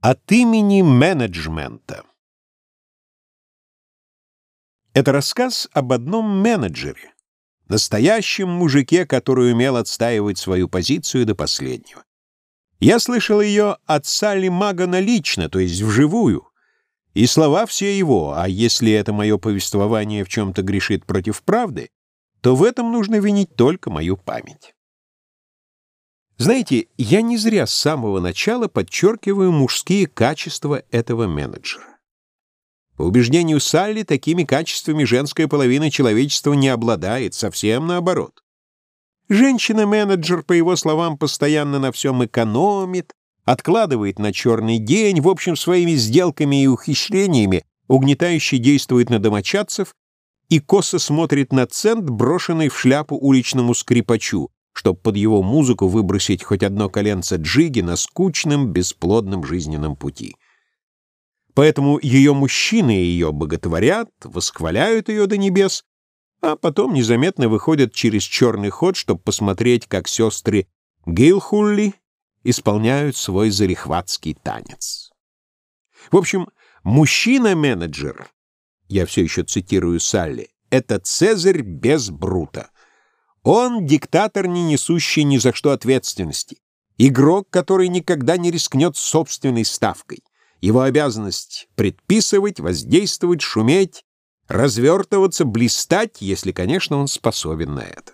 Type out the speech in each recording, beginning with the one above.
От имени менеджмента. Это рассказ об одном менеджере, настоящем мужике, который умел отстаивать свою позицию до последнего. Я слышал ее от Салли Магана лично, то есть вживую, и слова все его, а если это мое повествование в чем-то грешит против правды, то в этом нужно винить только мою память. Знаете, я не зря с самого начала подчеркиваю мужские качества этого менеджера. По убеждению Салли, такими качествами женская половина человечества не обладает, совсем наоборот. Женщина-менеджер, по его словам, постоянно на всем экономит, откладывает на черный день, в общем, своими сделками и ухищрениями угнетающе действует на домочадцев и косо смотрит на цент, брошенный в шляпу уличному скрипачу, чтобы под его музыку выбросить хоть одно коленце джиги на скучном, бесплодном жизненном пути. Поэтому ее мужчины ее боготворят, восхваляют ее до небес, а потом незаметно выходят через черный ход, чтобы посмотреть, как сестры Гейлхулли исполняют свой зарихватский танец. В общем, мужчина-менеджер, я все еще цитирую Салли, это Цезарь без Брута. Он диктатор, не несущий ни за что ответственности. Игрок, который никогда не рискнет собственной ставкой. Его обязанность — предписывать, воздействовать, шуметь, развертываться, блистать, если, конечно, он способен на это.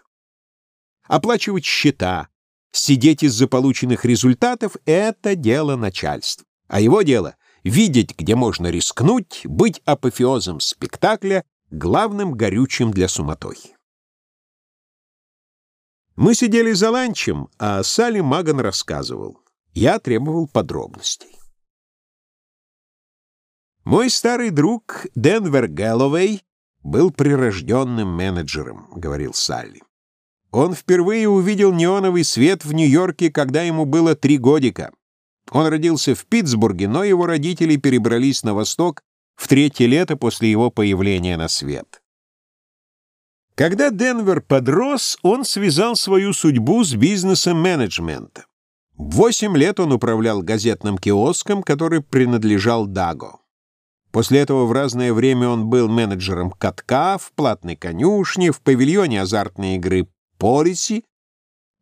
Оплачивать счета, сидеть из-за полученных результатов — это дело начальства. А его дело — видеть, где можно рискнуть, быть апофеозом спектакля, главным горючим для суматохи. Мы сидели за ланчем, а Салли Маган рассказывал. Я требовал подробностей. Мой старый друг Денвер Гэллоуэй был прирожденным менеджером, говорил Салли. Он впервые увидел неоновый свет в Нью-Йорке, когда ему было три годика. Он родился в Питтсбурге, но его родители перебрались на восток в третье лето после его появления на свет. Когда Денвер подрос, он связал свою судьбу с бизнесом менеджмента. Восемь лет он управлял газетным киоском, который принадлежал Даго. После этого в разное время он был менеджером катка, в платной конюшне, в павильоне азартной игры «Полиси»,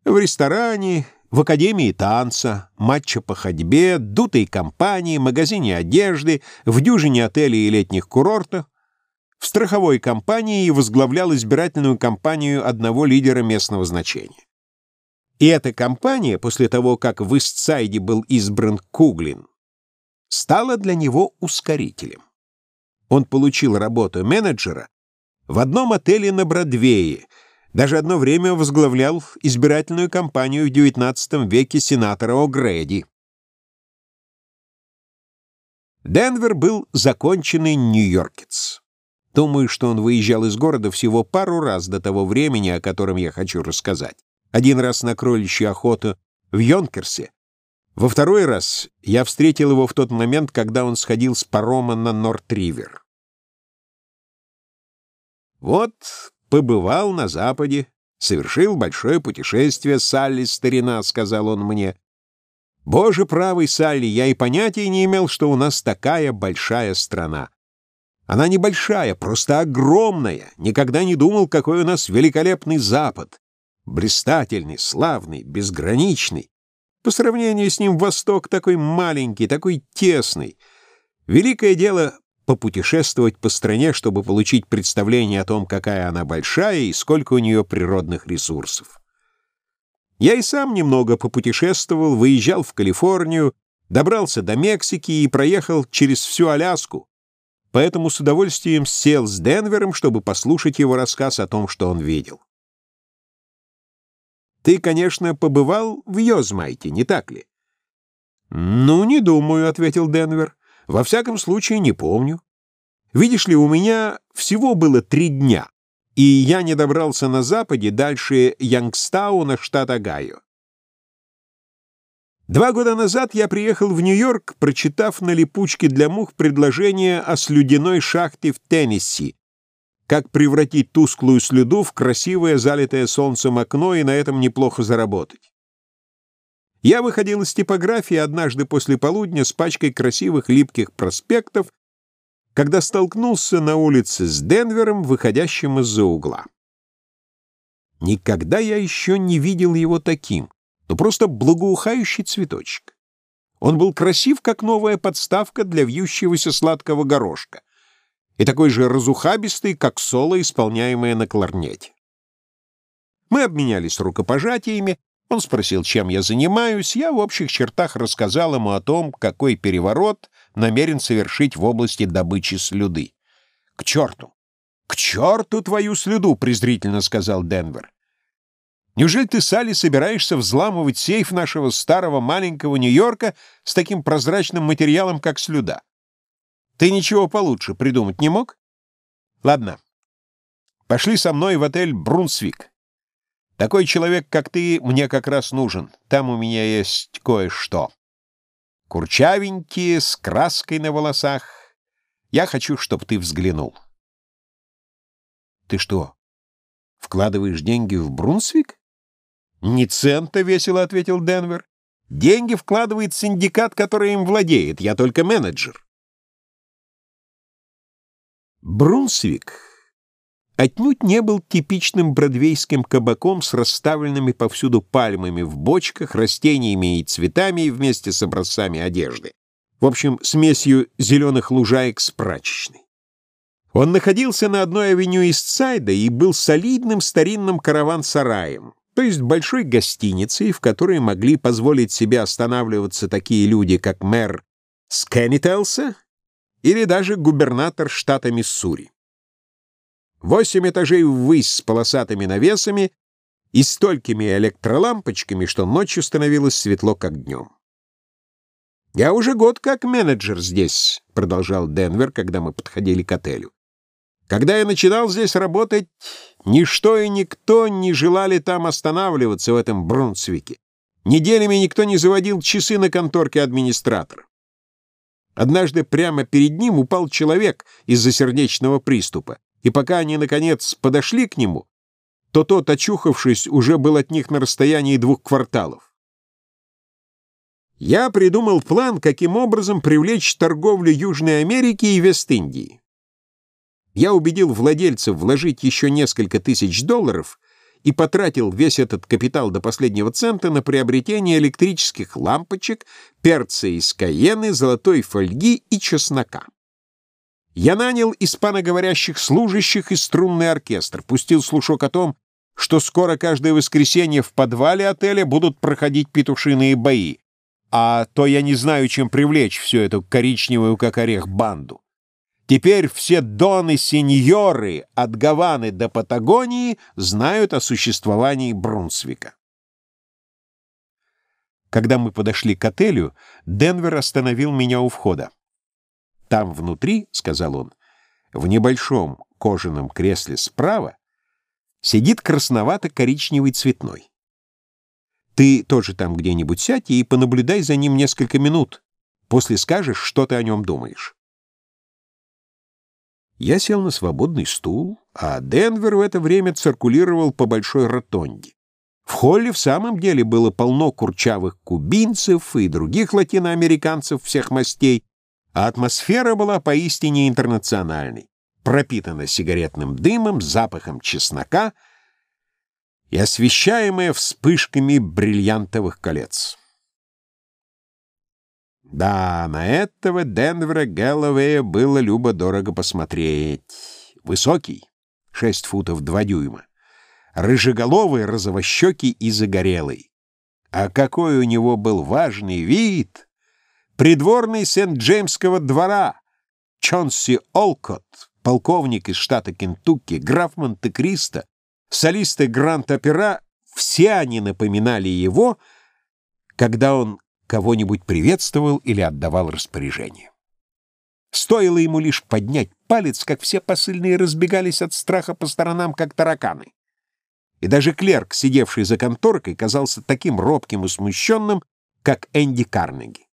в ресторане, в академии танца, матча по ходьбе, дутой компании, магазине одежды, в дюжине отелей и летних курортах, в страховой компании и возглавлял избирательную кампанию одного лидера местного значения. И эта компания, после того, как в Истсайде был избран Куглин, стала для него ускорителем. Он получил работу менеджера в одном отеле на Бродвее, даже одно время возглавлял избирательную кампанию в XIX веке сенатора О'Грэди. Денвер был законченный нью-йоркец. Думаю, что он выезжал из города всего пару раз до того времени, о котором я хочу рассказать. Один раз на кроличью охоту в Йонкерсе. Во второй раз я встретил его в тот момент, когда он сходил с парома на Норт-Ривер. Вот побывал на Западе, совершил большое путешествие, Салли, старина, — сказал он мне. Боже правый, Салли, я и понятия не имел, что у нас такая большая страна. Она небольшая, просто огромная. Никогда не думал, какой у нас великолепный Запад. Блистательный, славный, безграничный. По сравнению с ним Восток такой маленький, такой тесный. Великое дело попутешествовать по стране, чтобы получить представление о том, какая она большая и сколько у нее природных ресурсов. Я и сам немного попутешествовал, выезжал в Калифорнию, добрался до Мексики и проехал через всю Аляску, поэтому с удовольствием сел с Денвером, чтобы послушать его рассказ о том, что он видел. «Ты, конечно, побывал в Йозмайте, не так ли?» «Ну, не думаю», — ответил Денвер. «Во всяком случае, не помню. Видишь ли, у меня всего было три дня, и я не добрался на западе дальше Янгстауна, штат Огайо. Два года назад я приехал в Нью-Йорк, прочитав на липучке для мух предложение о слюдяной шахте в Теннесси, как превратить тусклую слюду в красивое, залитое солнцем окно и на этом неплохо заработать. Я выходил из типографии однажды после полудня с пачкой красивых липких проспектов, когда столкнулся на улице с Денвером, выходящим из-за угла. Никогда я еще не видел его таким, но просто благоухающий цветочек. Он был красив, как новая подставка для вьющегося сладкого горошка, и такой же разухабистый, как соло, исполняемое на кларнете. Мы обменялись рукопожатиями, он спросил, чем я занимаюсь, я в общих чертах рассказал ему о том, какой переворот намерен совершить в области добычи слюды. «К черту! К черту твою слюду!» — презрительно сказал Денвер. «Неужели ты, Салли, собираешься взламывать сейф нашего старого маленького Нью-Йорка с таким прозрачным материалом, как слюда? Ты ничего получше придумать не мог? Ладно, пошли со мной в отель «Брунсвик». Такой человек, как ты, мне как раз нужен. Там у меня есть кое-что. Курчавенькие, с краской на волосах. Я хочу, чтобы ты взглянул. Ты что, вкладываешь деньги в Брунсвик? Ни цента, весело ответил Денвер. Деньги вкладывает синдикат, который им владеет. Я только менеджер. Брунсвик отнюдь не был типичным бродвейским кабаком с расставленными повсюду пальмами в бочках, растениями и цветами вместе с образцами одежды. В общем, смесью зеленых лужаек с прачечной. Он находился на одной авеню Истсайда и был солидным старинным караван-сараем, то есть большой гостиницей, в которой могли позволить себе останавливаться такие люди, как мэр Скеннителса или даже губернатор штата Миссури. Восемь этажей ввысь с полосатыми навесами и столькими электролампочками, что ночью становилось светло, как днем. «Я уже год как менеджер здесь», — продолжал Денвер, когда мы подходили к отелю. «Когда я начинал здесь работать, ничто и никто не желали там останавливаться, в этом Брунсвике. Неделями никто не заводил часы на конторке администратора. Однажды прямо перед ним упал человек из-за сердечного приступа и пока они, наконец, подошли к нему, то тот, очухавшись, уже был от них на расстоянии двух кварталов. Я придумал план, каким образом привлечь торговлю Южной Америки и Вест-Индии. Я убедил владельцев вложить еще несколько тысяч долларов и потратил весь этот капитал до последнего цента на приобретение электрических лампочек, перца из каены, золотой фольги и чеснока. Я нанял испаноговорящих служащих и струнный оркестр, пустил слушок о том, что скоро каждое воскресенье в подвале отеля будут проходить петушиные бои, а то я не знаю, чем привлечь всю эту коричневую как орех банду. Теперь все доны-сеньоры от Гаваны до Патагонии знают о существовании Брунсвика. Когда мы подошли к отелю, Денвер остановил меня у входа. Там внутри, — сказал он, — в небольшом кожаном кресле справа сидит красновато-коричневый цветной. Ты тоже там где-нибудь сядь и понаблюдай за ним несколько минут. После скажешь, что ты о нем думаешь. Я сел на свободный стул, а Денвер в это время циркулировал по большой ротонде. В холле в самом деле было полно курчавых кубинцев и других латиноамериканцев всех мастей, а атмосфера была поистине интернациональной, пропитана сигаретным дымом, запахом чеснока и освещаемая вспышками бриллиантовых колец. Да, на этого Денвера Гэллоуэя было любо-дорого посмотреть. Высокий, шесть футов два дюйма, рыжеголовый, розовощекий и загорелый. А какой у него был важный вид! Придворный Сент-Джеймского двора Чонси Олкот, полковник из штата Кентукки, граф Монте-Кристо, солисты Гранд-Опера, все они напоминали его, когда он кого-нибудь приветствовал или отдавал распоряжение. Стоило ему лишь поднять палец, как все посыльные разбегались от страха по сторонам, как тараканы. И даже клерк, сидевший за конторкой, казался таким робким и смущенным, как Энди Карнеги.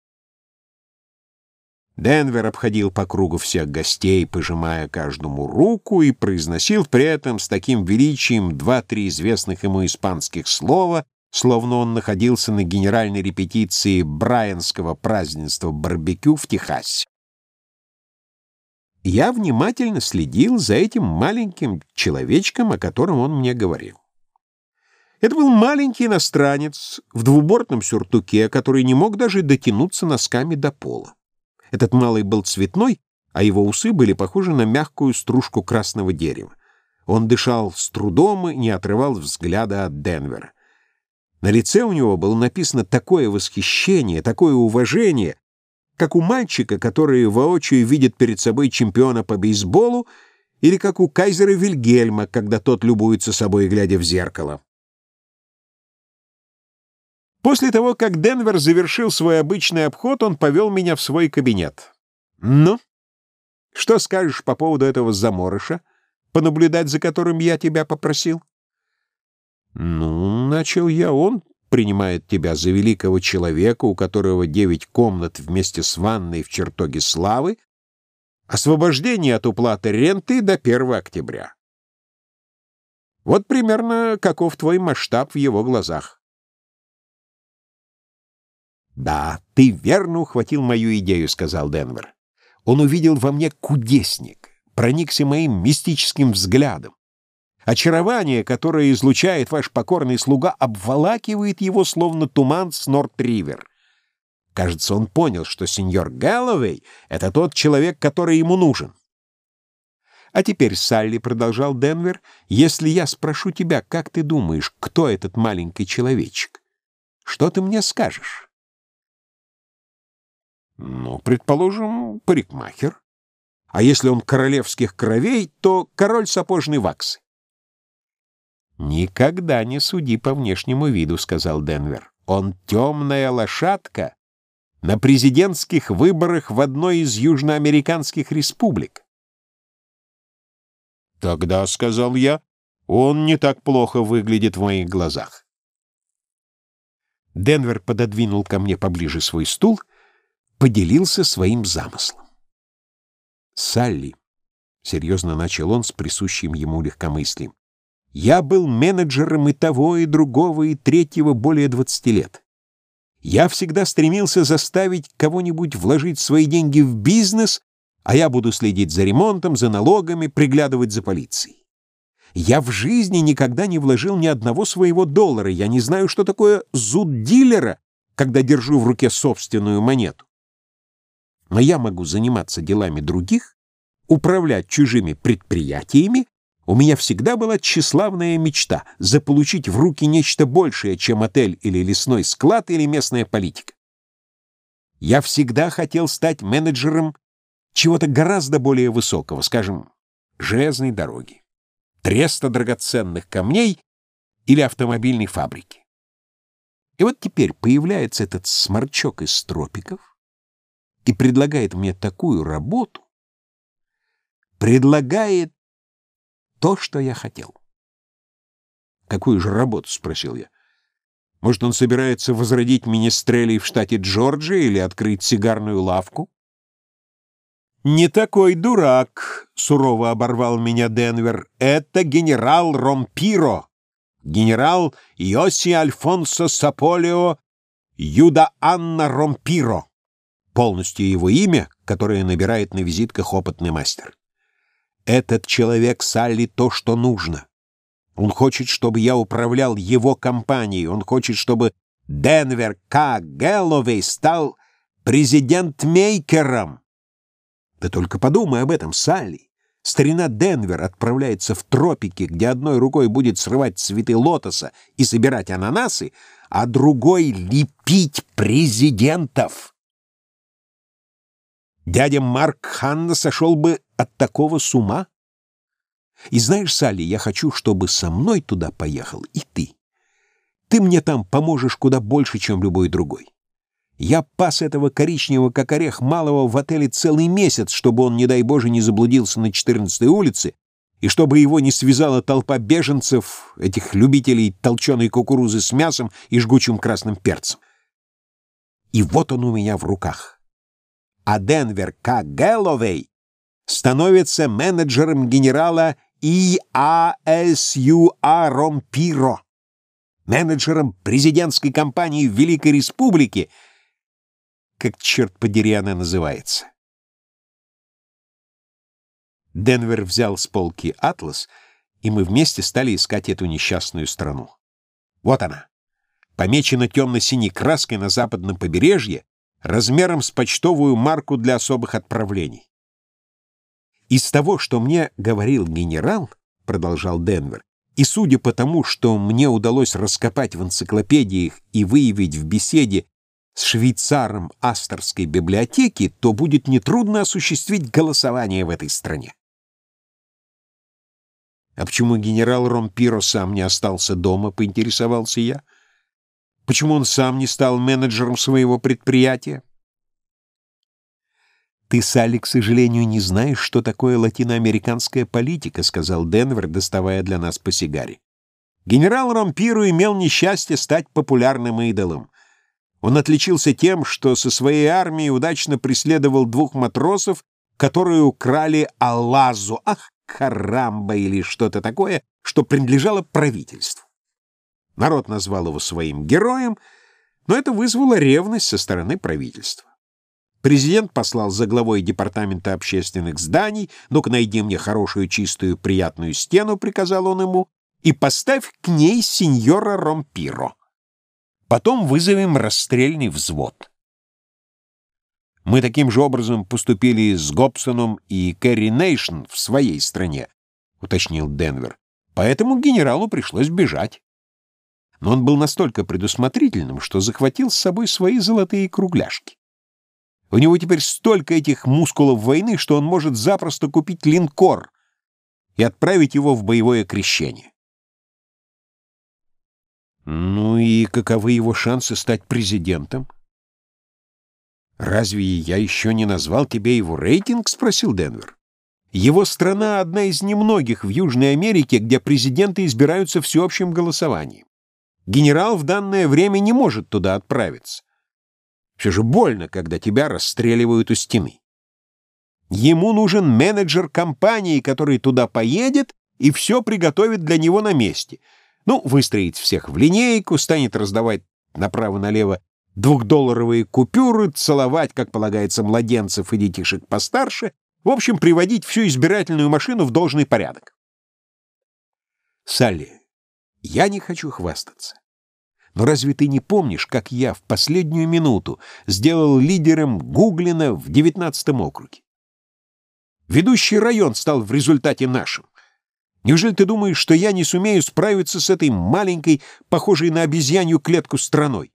Денвер обходил по кругу всех гостей, пожимая каждому руку, и произносил при этом с таким величием два-три известных ему испанских слова, словно он находился на генеральной репетиции Брайанского празднества барбекю в Техасе. Я внимательно следил за этим маленьким человечком, о котором он мне говорил. Это был маленький иностранец в двубортном сюртуке, который не мог даже дотянуться носками до пола. Этот малый был цветной, а его усы были похожи на мягкую стружку красного дерева. Он дышал с трудом и не отрывал взгляда от Денвера. На лице у него было написано такое восхищение, такое уважение, как у мальчика, который воочию видит перед собой чемпиона по бейсболу, или как у кайзера Вильгельма, когда тот любуется собой, глядя в зеркало. После того, как Денвер завершил свой обычный обход, он повел меня в свой кабинет. «Ну, что скажешь по поводу этого заморыша, понаблюдать за которым я тебя попросил?» «Ну, — начал я, — он принимает тебя за великого человека, у которого девять комнат вместе с ванной в чертоге славы, освобождение от уплаты ренты до 1 октября. Вот примерно каков твой масштаб в его глазах. «Да, ты верно ухватил мою идею», — сказал Денвер. «Он увидел во мне кудесник, проникся моим мистическим взглядом. Очарование, которое излучает ваш покорный слуга, обволакивает его, словно туман с Норт-Ривер. Кажется, он понял, что сеньор Гэллоуэй — это тот человек, который ему нужен. «А теперь, Салли, — продолжал Денвер, — если я спрошу тебя, как ты думаешь, кто этот маленький человечек, что ты мне скажешь?» Ну, предположим, парикмахер. А если он королевских кровей, то король сапожной ваксы. «Никогда не суди по внешнему виду», — сказал Денвер. «Он темная лошадка на президентских выборах в одной из южноамериканских республик». «Тогда», — сказал я, — «он не так плохо выглядит в моих глазах». Денвер пододвинул ко мне поближе свой стул — поделился своим замыслом. «Салли», — серьезно начал он с присущим ему легкомыслием, «я был менеджером и того, и другого, и третьего более двадцати лет. Я всегда стремился заставить кого-нибудь вложить свои деньги в бизнес, а я буду следить за ремонтом, за налогами, приглядывать за полицией. Я в жизни никогда не вложил ни одного своего доллара, я не знаю, что такое зуд дилера, когда держу в руке собственную монету. Но я могу заниматься делами других, управлять чужими предприятиями. У меня всегда была тщеславная мечта — заполучить в руки нечто большее, чем отель или лесной склад или местная политика. Я всегда хотел стать менеджером чего-то гораздо более высокого, скажем, железной дороги, треста драгоценных камней или автомобильной фабрики. И вот теперь появляется этот сморчок из тропиков, и предлагает мне такую работу, предлагает то, что я хотел. «Какую же работу?» — спросил я. «Может, он собирается возродить министрелей в штате Джорджия или открыть сигарную лавку?» «Не такой дурак», — сурово оборвал меня Денвер. «Это генерал Ромпиро, генерал Йоси Альфонсо Саполио Юда Анна Ромпиро» полностью его имя, которое набирает на визитках опытный мастер. Этот человек Салли то, что нужно. Он хочет, чтобы я управлял его компанией. Он хочет, чтобы Денвер К. Гэллоуэй стал президент-мейкером. Да только подумай об этом, Салли. Старина Денвер отправляется в тропики, где одной рукой будет срывать цветы лотоса и собирать ананасы, а другой — лепить президентов. Дядя Марк Ханна сошел бы от такого с ума. И знаешь, Салли, я хочу, чтобы со мной туда поехал и ты. Ты мне там поможешь куда больше, чем любой другой. Я пас этого коричневого, как орех, малого в отеле целый месяц, чтобы он, не дай Боже, не заблудился на 14-й улице, и чтобы его не связала толпа беженцев, этих любителей толченой кукурузы с мясом и жгучим красным перцем. И вот он у меня в руках а Денвер К. Гэллоуэй становится менеджером генерала ИАСЮА Ромпиро. менеджером президентской компании Великой Республике, как, черт подери, она называется. Денвер взял с полки «Атлас», и мы вместе стали искать эту несчастную страну. Вот она, помечена темно-синей краской на западном побережье, размером с почтовую марку для особых отправлений. Из того, что мне говорил генерал, продолжал Денвер, и судя по тому, что мне удалось раскопать в энциклопедиях и выявить в беседе с швейцаром Асторской библиотеки, то будет нетрудно осуществить голосование в этой стране. «А почему генерал Ромпиро сам не остался дома?» — поинтересовался я. «Почему он сам не стал менеджером своего предприятия?» «Ты, Салли, к сожалению, не знаешь, что такое латиноамериканская политика», — сказал Денвер, доставая для нас по сигаре. Генерал Ромпиро имел несчастье стать популярным идолом. Он отличился тем, что со своей армией удачно преследовал двух матросов, которые украли Аллазу. Ах, Карамба или что-то такое, что принадлежало правительству. Народ назвал его своим героем, но это вызвало ревность со стороны правительства. Президент послал за главой департамента общественных зданий, «Ну-ка, найди мне хорошую, чистую, приятную стену», — приказал он ему, «и поставь к ней сеньора Ромпиро. Потом вызовем расстрельный взвод». Мы таким же образом поступили с Гобсоном и Кэрри Нейшн в своей стране, — уточнил Денвер. Поэтому генералу пришлось бежать. Но он был настолько предусмотрительным, что захватил с собой свои золотые кругляшки. У него теперь столько этих мускулов войны, что он может запросто купить линкор и отправить его в боевое крещение. Ну и каковы его шансы стать президентом? «Разве я еще не назвал тебе его рейтинг?» — спросил Денвер. «Его страна — одна из немногих в Южной Америке, где президенты избираются всеобщим голосованием. Генерал в данное время не может туда отправиться. Все же больно, когда тебя расстреливают у стены. Ему нужен менеджер компании, который туда поедет и все приготовит для него на месте. Ну, выстроить всех в линейку, станет раздавать направо-налево двухдолларовые купюры, целовать, как полагается, младенцев и детишек постарше, в общем, приводить всю избирательную машину в должный порядок. Салли, я не хочу хвастаться. Но разве ты не помнишь, как я в последнюю минуту сделал лидером Гуглина в девятнадцатом округе? Ведущий район стал в результате нашим. Неужели ты думаешь, что я не сумею справиться с этой маленькой, похожей на обезьянью клетку страной?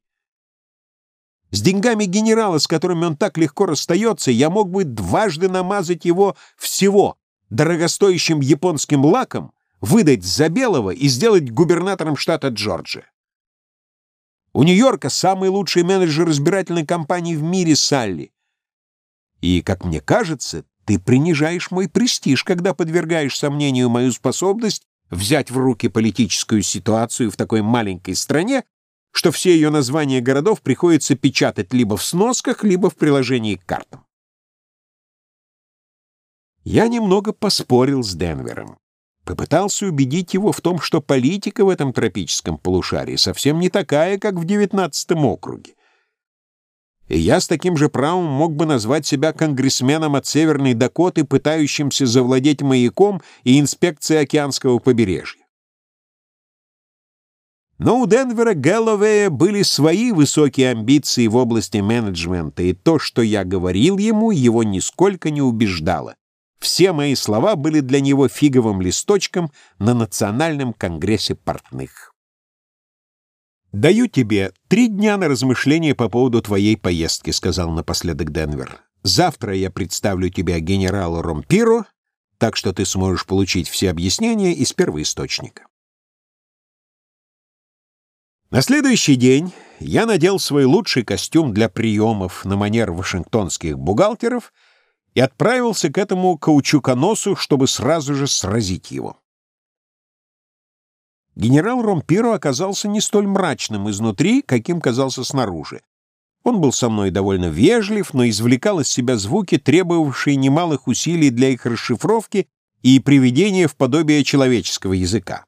С деньгами генерала, с которыми он так легко расстается, я мог бы дважды намазать его всего дорогостоящим японским лаком, выдать за белого и сделать губернатором штата Джорджия. У Нью-Йорка самый лучший менеджер избирательной кампании в мире Салли. И, как мне кажется, ты принижаешь мой престиж, когда подвергаешь сомнению мою способность взять в руки политическую ситуацию в такой маленькой стране что все ее названия городов приходится печатать либо в сносках, либо в приложении к картам. Я немного поспорил с Денвером. Попытался убедить его в том, что политика в этом тропическом полушарии совсем не такая, как в девятнадцатом округе. И я с таким же правом мог бы назвать себя конгрессменом от Северной Дакоты, пытающимся завладеть маяком и инспекцией океанского побережья. Но у Денвера Гэллоуэя были свои высокие амбиции в области менеджмента, и то, что я говорил ему, его нисколько не убеждало. Все мои слова были для него фиговым листочком на Национальном конгрессе портных. «Даю тебе три дня на размышление по поводу твоей поездки», — сказал напоследок Денвер. «Завтра я представлю тебя генералу Ромпиро, так что ты сможешь получить все объяснения из первоисточника». На следующий день я надел свой лучший костюм для приемов на манер вашингтонских бухгалтеров и отправился к этому каучуконосу, чтобы сразу же сразить его. Генерал Ромпиро оказался не столь мрачным изнутри, каким казался снаружи. Он был со мной довольно вежлив, но извлекал из себя звуки, требовавшие немалых усилий для их расшифровки и приведения в подобие человеческого языка.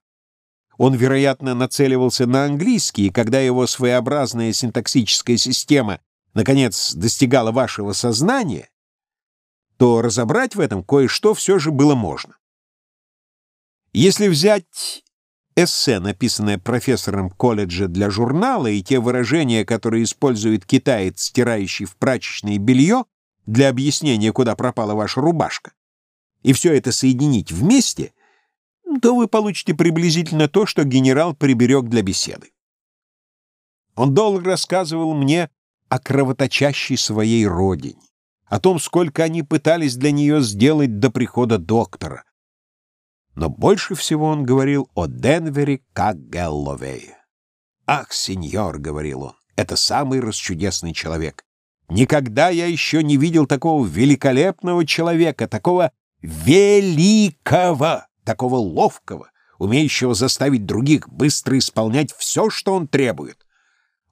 Он, вероятно, нацеливался на английский, и когда его своеобразная синтаксическая система наконец достигала вашего сознания, то разобрать в этом кое-что все же было можно. Если взять эссе, написанное профессором колледжа для журнала, и те выражения, которые использует китаец, стирающий в прачечное белье, для объяснения, куда пропала ваша рубашка, и все это соединить вместе, то вы получите приблизительно то, что генерал приберег для беседы. Он долго рассказывал мне о кровоточащей своей родине, о том, сколько они пытались для нее сделать до прихода доктора. Но больше всего он говорил о Денвере как Гэлловее. «Ах, сеньор», — говорил он, — «это самый расчудесный человек. Никогда я еще не видел такого великолепного человека, такого великого, такого ловкого, умеющего заставить других быстро исполнять все, что он требует.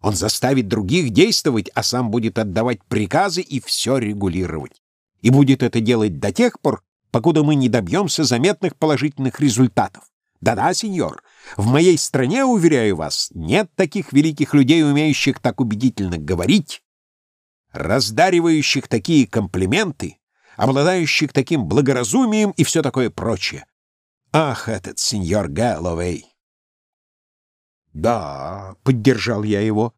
Он заставит других действовать, а сам будет отдавать приказы и все регулировать. И будет это делать до тех пор, покуда мы не добьемся заметных положительных результатов. Да-да, сеньор, в моей стране, уверяю вас, нет таких великих людей, умеющих так убедительно говорить, раздаривающих такие комплименты, обладающих таким благоразумием и все такое прочее. Ах, этот сеньор Гэллоуэй! «Да», — поддержал я его.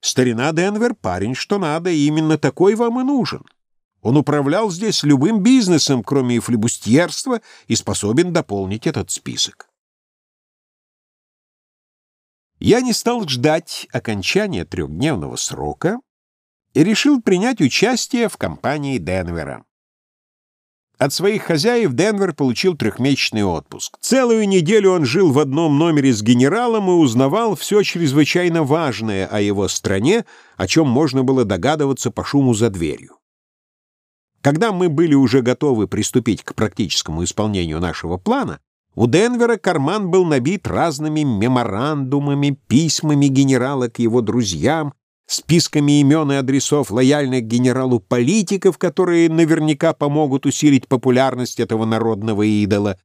«Старина Денвер — парень, что надо, и именно такой вам и нужен. Он управлял здесь любым бизнесом, кроме флебустьерства, и способен дополнить этот список». Я не стал ждать окончания трехдневного срока и решил принять участие в кампании Денвера. От своих хозяев Денвер получил трехмесячный отпуск. Целую неделю он жил в одном номере с генералом и узнавал все чрезвычайно важное о его стране, о чем можно было догадываться по шуму за дверью. Когда мы были уже готовы приступить к практическому исполнению нашего плана, у Денвера карман был набит разными меморандумами, письмами генерала к его друзьям, списками имен и адресов лояльных генералу политиков, которые наверняка помогут усилить популярность этого народного идола.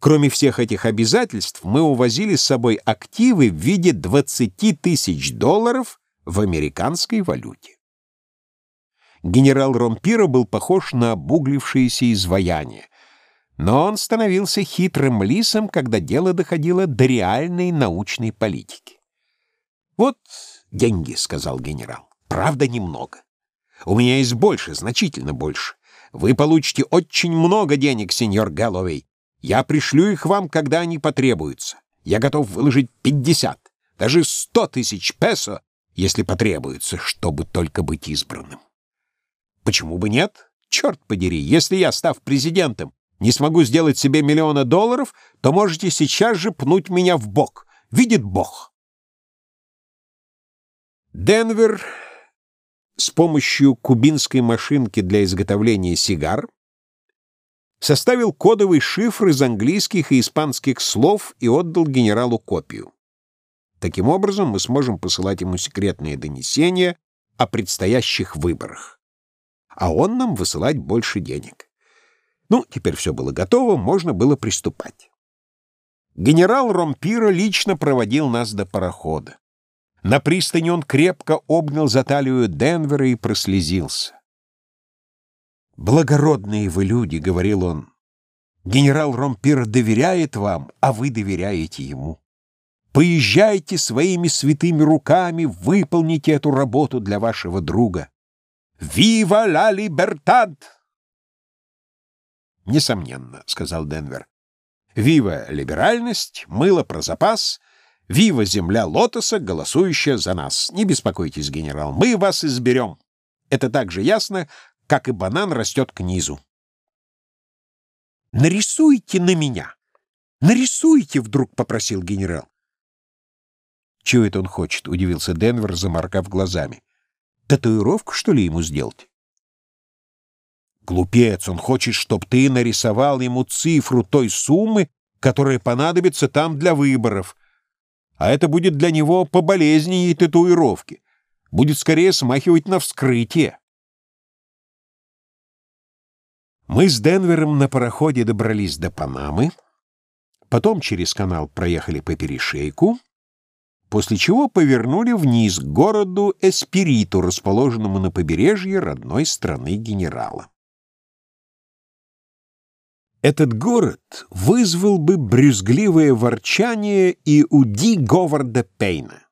Кроме всех этих обязательств, мы увозили с собой активы в виде 20 тысяч долларов в американской валюте. Генерал Ромпиро был похож на обуглившееся изваяние, но он становился хитрым лисом, когда дело доходило до реальной научной политики. Вот «Деньги», — сказал генерал. «Правда, немного. У меня есть больше, значительно больше. Вы получите очень много денег, сеньор Гэллоуэй. Я пришлю их вам, когда они потребуются. Я готов выложить пятьдесят, даже сто тысяч песо, если потребуется, чтобы только быть избранным. Почему бы нет? Черт подери, если я, став президентом, не смогу сделать себе миллиона долларов, то можете сейчас же пнуть меня в бок. Видит Бог. Денвер с помощью кубинской машинки для изготовления сигар составил кодовый шифр из английских и испанских слов и отдал генералу копию. Таким образом, мы сможем посылать ему секретные донесения о предстоящих выборах. А он нам высылать больше денег. Ну, теперь все было готово, можно было приступать. Генерал Ромпиро лично проводил нас до парохода. На пристани он крепко обнял за талию Денвера и прослезился. «Благородные вы люди», — говорил он. «Генерал Ромпир доверяет вам, а вы доверяете ему. Поезжайте своими святыми руками, выполните эту работу для вашего друга. Вива ла либертад!» «Несомненно», — сказал Денвер. «Вива либеральность, мыло про запас — Вива земля лотоса, голосующая за нас. Не беспокойтесь, генерал, мы вас изберем. Это так же ясно, как и банан растет к низу. «Нарисуйте на меня! Нарисуйте!» — вдруг попросил генерал. «Чего это он хочет?» — удивился Денвер, заморгав глазами. «Татуировку, что ли, ему сделать?» «Глупец! Он хочет, чтобы ты нарисовал ему цифру той суммы, которая понадобится там для выборов а это будет для него поболезнее татуировки. Будет скорее смахивать на вскрытие. Мы с Денвером на пароходе добрались до Панамы, Потом через канал проехали по перешейку, после чего повернули вниз к городу Эспириту, расположенному на побережье родной страны генерала. Этот город вызвал бы брюзгливое ворчание и у Ди Говарда Пейна.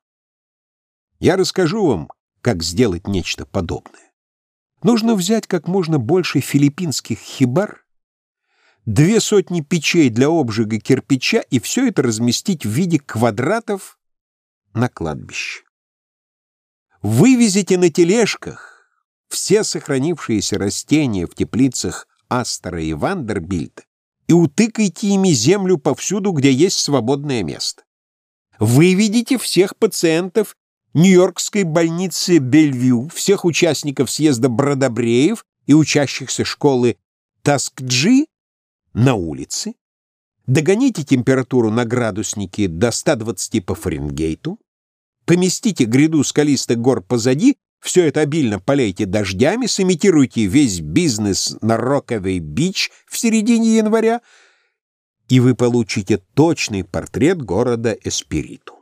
Я расскажу вам, как сделать нечто подобное. Нужно взять как можно больше филиппинских хибар, две сотни печей для обжига кирпича и все это разместить в виде квадратов на кладбище. Вывезите на тележках все сохранившиеся растения в теплицах Астера и Вандербильта и утыкайте ими землю повсюду, где есть свободное место. Выведите всех пациентов Нью-Йоркской больницы Бельвью, всех участников съезда Бродобреев и учащихся школы Таскджи на улице, догоните температуру на градуснике до 120 по Фаренгейту, поместите гряду скалистых гор позади все это обильно полейте дождями, сымитируйте весь бизнес на Роковый-Бич в середине января, и вы получите точный портрет города Эспириту.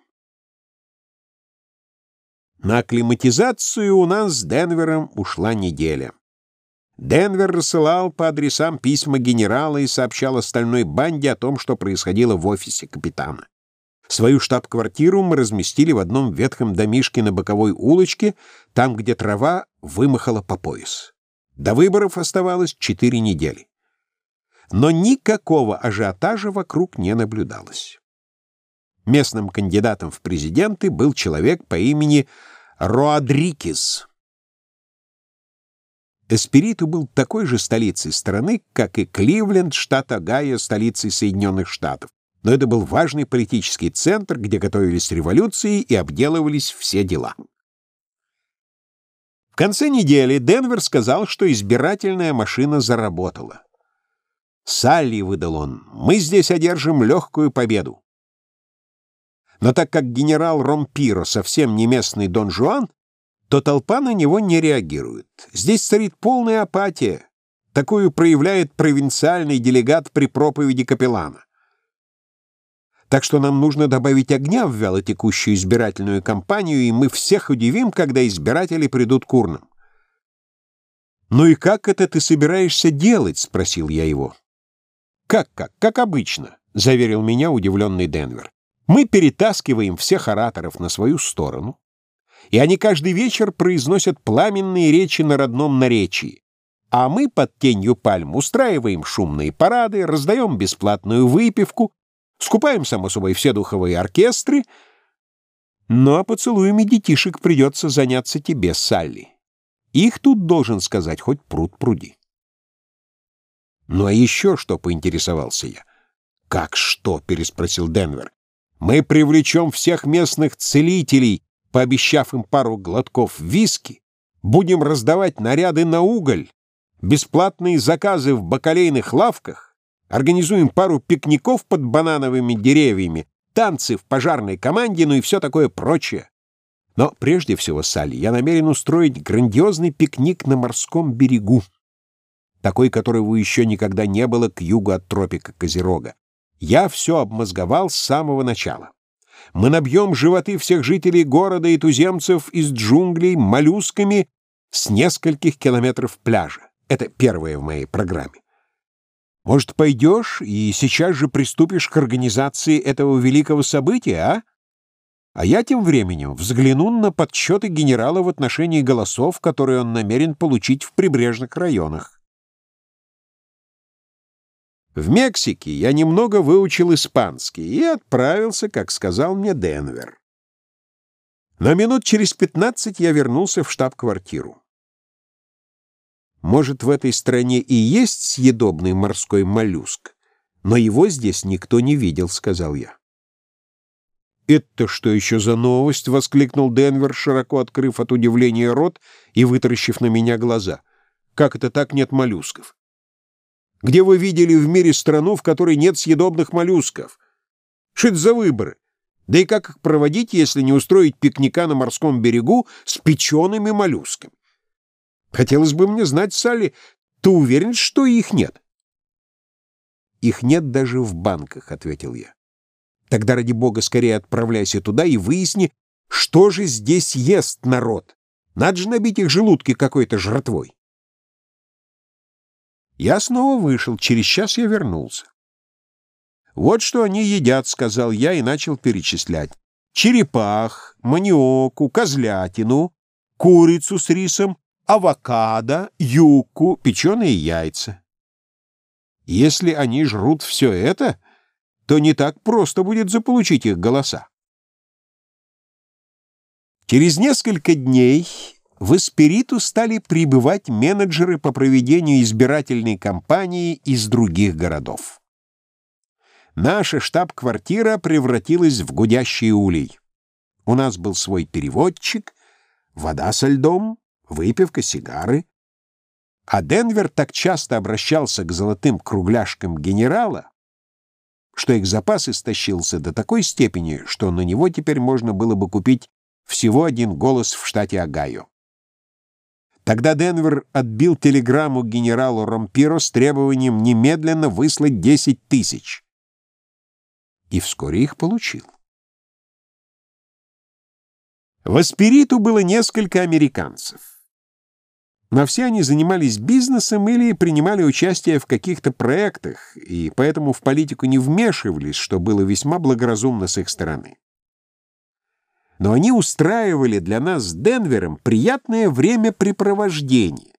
На акклиматизацию у нас с Денвером ушла неделя. Денвер рассылал по адресам письма генерала и сообщал остальной банде о том, что происходило в офисе капитана. Свою штаб-квартиру мы разместили в одном ветхом домишке на боковой улочке, там, где трава вымахала по пояс. До выборов оставалось четыре недели. Но никакого ажиотажа вокруг не наблюдалось. Местным кандидатом в президенты был человек по имени Роадрикис. Эспириту был такой же столицей страны, как и Кливленд, штат Огайо, столицей Соединенных Штатов но это был важный политический центр, где готовились революции и обделывались все дела. В конце недели Денвер сказал, что избирательная машина заработала. «Салли», — выдал он, — «мы здесь одержим легкую победу». Но так как генерал Ромпиро совсем не местный Дон Жуан, то толпа на него не реагирует. Здесь царит полная апатия. Такую проявляет провинциальный делегат при проповеди капеллана. Так что нам нужно добавить огня в вялотекущую избирательную кампанию, и мы всех удивим, когда избиратели придут к урнам. «Ну и как это ты собираешься делать?» — спросил я его. «Как-как? Как обычно», — заверил меня удивленный Денвер. «Мы перетаскиваем всех ораторов на свою сторону, и они каждый вечер произносят пламенные речи на родном наречии, а мы под тенью пальм устраиваем шумные парады, раздаем бесплатную выпивку, Скупаем, само собой, все духовые оркестры, ну, а поцелуями детишек придется заняться тебе, Салли. Их тут, должен сказать, хоть пруд пруди. Ну а еще что, поинтересовался я. «Как что?» — переспросил Денвер. «Мы привлечем всех местных целителей, пообещав им пару глотков виски, будем раздавать наряды на уголь, бесплатные заказы в бакалейных лавках, Организуем пару пикников под банановыми деревьями, танцы в пожарной команде, ну и все такое прочее. Но прежде всего, Салли, я намерен устроить грандиозный пикник на морском берегу, такой, которого еще никогда не было к югу от тропика Козерога. Я все обмозговал с самого начала. Мы набьем животы всех жителей города и туземцев из джунглей моллюсками с нескольких километров пляжа. Это первое в моей программе. Может, пойдешь и сейчас же приступишь к организации этого великого события, а? А я тем временем взгляну на подсчеты генерала в отношении голосов, которые он намерен получить в прибрежных районах. В Мексике я немного выучил испанский и отправился, как сказал мне Денвер. На минут через пятнадцать я вернулся в штаб-квартиру. Может, в этой стране и есть съедобный морской моллюск, но его здесь никто не видел, — сказал я. «Это что еще за новость?» — воскликнул Денвер, широко открыв от удивления рот и вытаращив на меня глаза. «Как это так нет моллюсков? Где вы видели в мире страну, в которой нет съедобных моллюсков? Что за выборы? Да и как их проводить, если не устроить пикника на морском берегу с печеными моллюсками? Хотелось бы мне знать, Салли, ты уверен, что их нет? Их нет даже в банках, — ответил я. Тогда, ради бога, скорее отправляйся туда и выясни, что же здесь ест народ. Надо же набить их желудки какой-то жратвой. Я снова вышел, через час я вернулся. «Вот что они едят», — сказал я и начал перечислять. «Черепах, маниоку, козлятину, курицу с рисом, авокадо, юку, печеные яйца. Если они жрут все это, то не так просто будет заполучить их голоса. Через несколько дней в Эспириту стали прибывать менеджеры по проведению избирательной кампании из других городов. Наша штаб-квартира превратилась в гудящий улей. У нас был свой переводчик, вода со льдом, выпивка, сигары. А Денвер так часто обращался к золотым кругляшкам генерала, что их запас истощился до такой степени, что на него теперь можно было бы купить всего один голос в штате Огайо. Тогда Денвер отбил телеграмму генералу Ромпиро с требованием немедленно выслать 10 тысяч. И вскоре их получил. В Аспириту было несколько американцев. Но все они занимались бизнесом или принимали участие в каких-то проектах, и поэтому в политику не вмешивались, что было весьма благоразумно с их стороны. Но они устраивали для нас с Денвером приятное времяпрепровождение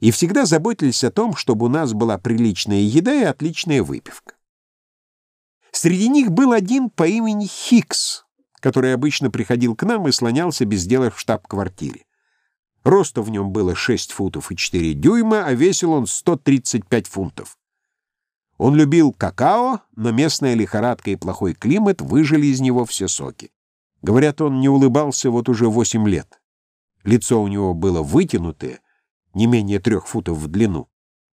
и всегда заботились о том, чтобы у нас была приличная еда и отличная выпивка. Среди них был один по имени Хикс, который обычно приходил к нам и слонялся без дела в штаб-квартире. Роста в нем было 6 футов и 4 дюйма, а весил он 135 фунтов. Он любил какао, но местная лихорадка и плохой климат выжили из него все соки. Говорят, он не улыбался вот уже 8 лет. Лицо у него было вытянутое, не менее трех футов в длину,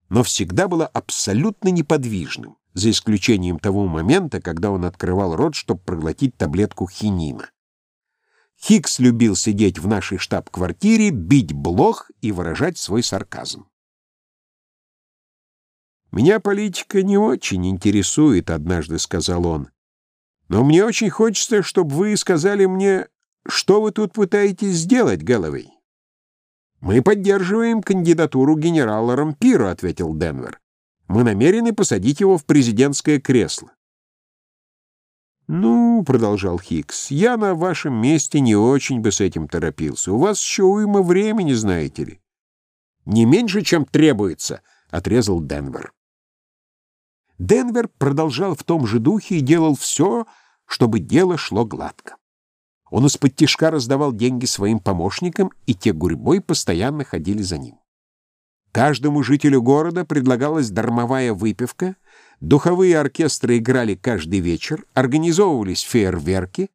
но всегда было абсолютно неподвижным, за исключением того момента, когда он открывал рот, чтобы проглотить таблетку хинина. Хикс любил сидеть в нашей штаб-квартире, бить блох и выражать свой сарказм. «Меня политика не очень интересует», — однажды сказал он. «Но мне очень хочется, чтобы вы сказали мне, что вы тут пытаетесь сделать, Гэллоуэй». «Мы поддерживаем кандидатуру генерала Рампиро», — ответил Денвер. «Мы намерены посадить его в президентское кресло». «Ну, — продолжал Хикс, — я на вашем месте не очень бы с этим торопился. У вас еще уйма времени, знаете ли». «Не меньше, чем требуется», — отрезал Денвер. Денвер продолжал в том же духе и делал все, чтобы дело шло гладко. Он из-под тишка раздавал деньги своим помощникам, и те гурьбой постоянно ходили за ним. Каждому жителю города предлагалась дармовая выпивка — Духовые оркестры играли каждый вечер, организовывались фейерверки,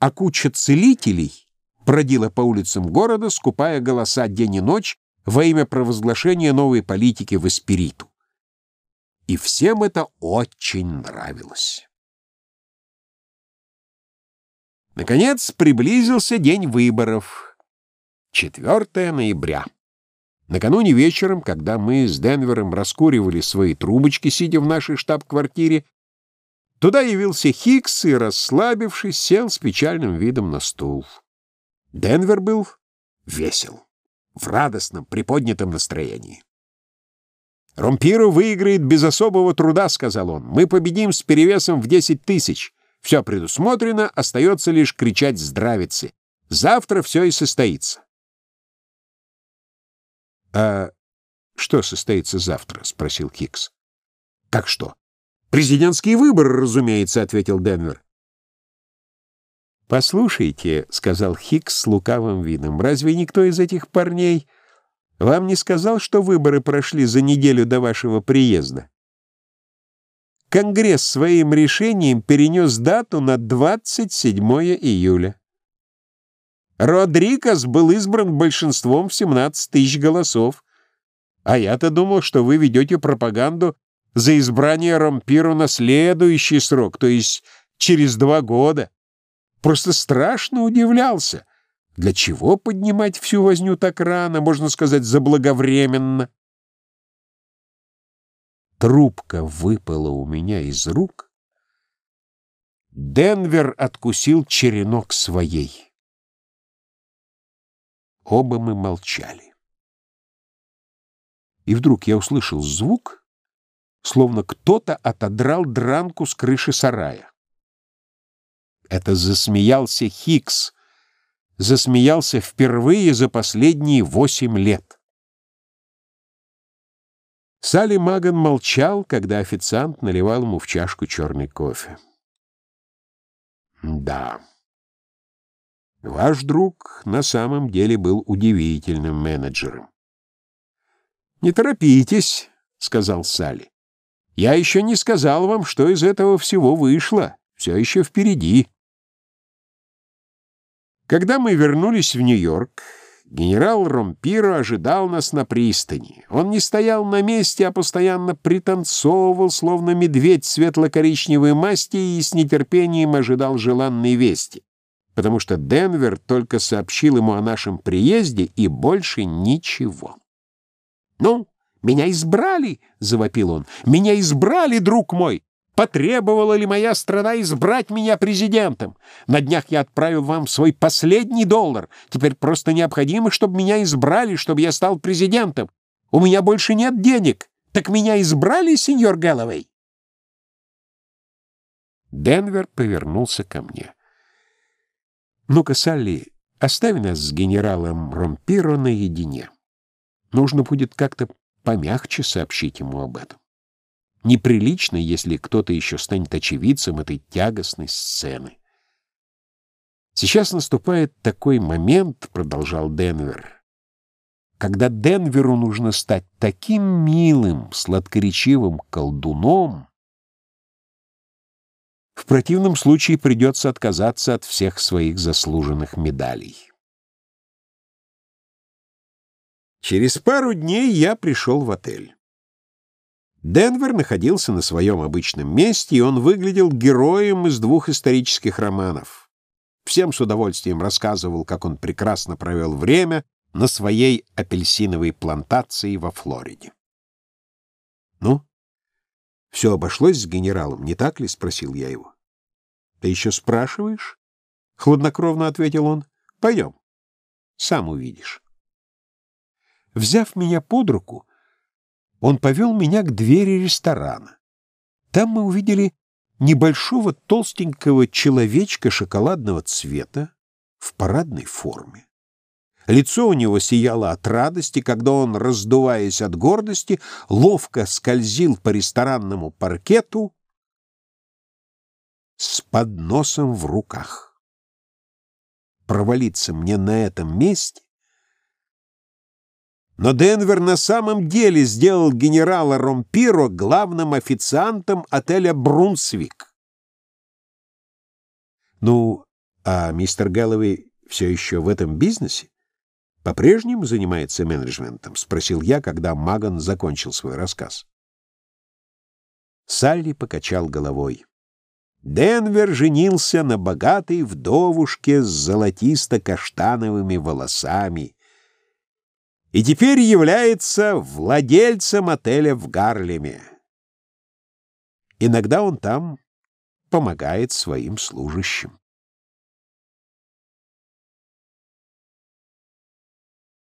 а куча целителей бродила по улицам города, скупая голоса день и ночь во имя провозглашения новой политики в Эспириту. И всем это очень нравилось. Наконец приблизился день выборов. 4 ноября. Накануне вечером, когда мы с Денвером раскуривали свои трубочки, сидя в нашей штаб-квартире, туда явился Хикс и, расслабившись, сел с печальным видом на стул. Денвер был весел, в радостном, приподнятом настроении. «Ромпиро выиграет без особого труда», — сказал он. «Мы победим с перевесом в десять тысяч. Все предусмотрено, остается лишь кричать «здравицы». Завтра все и состоится». «А что состоится завтра?» — спросил Хикс. «Как что?» «Президентские выборы, разумеется», — ответил Денвер. «Послушайте», — сказал Хикс с лукавым видом, — «разве никто из этих парней вам не сказал, что выборы прошли за неделю до вашего приезда?» Конгресс своим решением перенес дату на 27 июля. Родригес был избран большинством в 17 тысяч голосов. А я-то думал, что вы ведете пропаганду за избрание Ромпиру на следующий срок, то есть через два года. Просто страшно удивлялся. Для чего поднимать всю возню так рано, можно сказать, заблаговременно? трубка выпала у меня из рук, Денвер откусил черенок своей. Оба мы молчали. И вдруг я услышал звук, словно кто-то отодрал дранку с крыши сарая. Это засмеялся Хикс, засмеялся впервые за последние восемь лет. Салли Маган молчал, когда официант наливал ему в чашку черный кофе. Да. Ваш друг на самом деле был удивительным менеджером. Не торопитесь, сказал Салли. Я еще не сказал вам, что из этого всего вышло. Все еще впереди. Когда мы вернулись в Нью-Йорк, генерал Ромпиро ожидал нас на пристани. Он не стоял на месте, а постоянно пританцовывал, словно медведь светло-коричневой масти, и с нетерпением ожидал желанной вести, потому что Денвер только сообщил ему о нашем приезде и больше ничего. «Ну, меня избрали!» — завопил он. «Меня избрали, друг мой! Потребовала ли моя страна избрать меня президентом? На днях я отправил вам свой последний доллар. Теперь просто необходимо, чтобы меня избрали, чтобы я стал президентом. У меня больше нет денег. Так меня избрали, сеньор Гэллоуэй?» Денвер повернулся ко мне. «Ну-ка, Салли, оставь нас с генералом Ромпиро наедине. Нужно будет как-то помягче сообщить ему об этом. Неприлично, если кто-то еще станет очевидцем этой тягостной сцены. Сейчас наступает такой момент, продолжал Денвер, когда Денверу нужно стать таким милым, сладкоречивым колдуном, в противном случае придется отказаться от всех своих заслуженных медалей. Через пару дней я пришел в отель. Денвер находился на своем обычном месте, и он выглядел героем из двух исторических романов. Всем с удовольствием рассказывал, как он прекрасно провел время на своей апельсиновой плантации во Флориде. «Ну, все обошлось с генералом, не так ли?» — спросил я его. «Ты еще спрашиваешь?» — хладнокровно ответил он. «Пойдем, сам увидишь». Взяв меня под руку, он повел меня к двери ресторана. Там мы увидели небольшого толстенького человечка шоколадного цвета в парадной форме. Лицо у него сияло от радости, когда он, раздуваясь от гордости, ловко скользил по ресторанному паркету с подносом в руках. Провалиться мне на этом месте но Денвер на самом деле сделал генерала Ромпиро главным официантом отеля «Брунсвик». «Ну, а мистер Гэллоуэй все еще в этом бизнесе? По-прежнему занимается менеджментом?» — спросил я, когда Маган закончил свой рассказ. Салли покачал головой. Денвер женился на богатой вдовушке с золотисто-каштановыми волосами — и теперь является владельцем отеля в Гарлеме. Иногда он там помогает своим служащим.